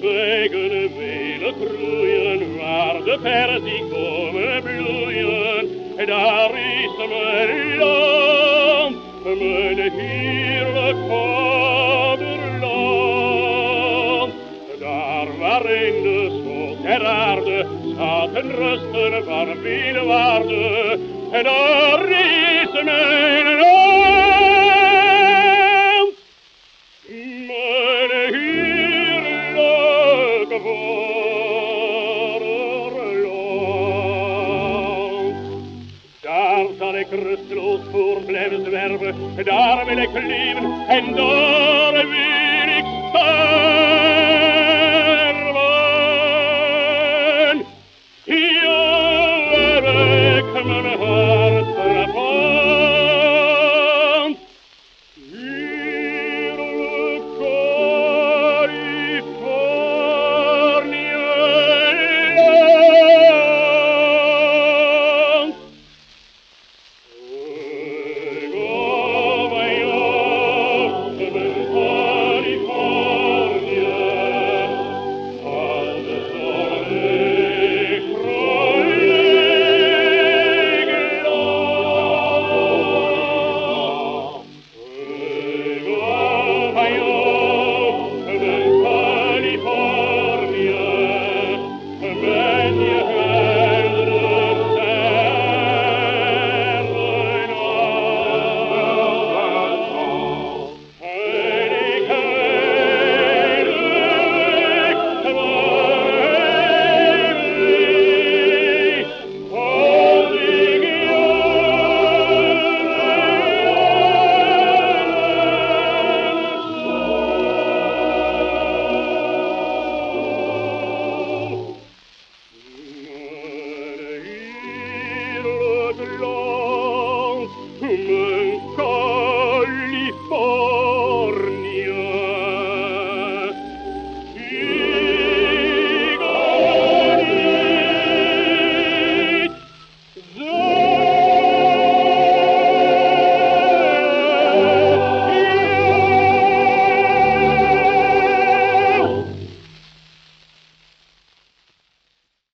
de bijgen willen groeien, waar de perzikomen bloeien, daar is mijn land, mijn heerlijk vaderland. Daar waarin de schoot der aarde schatten rusten van wederwaarde, en Daar zal ik rusteloos voor blijven zwerven, daar wil ik leven en daar wil ik staan.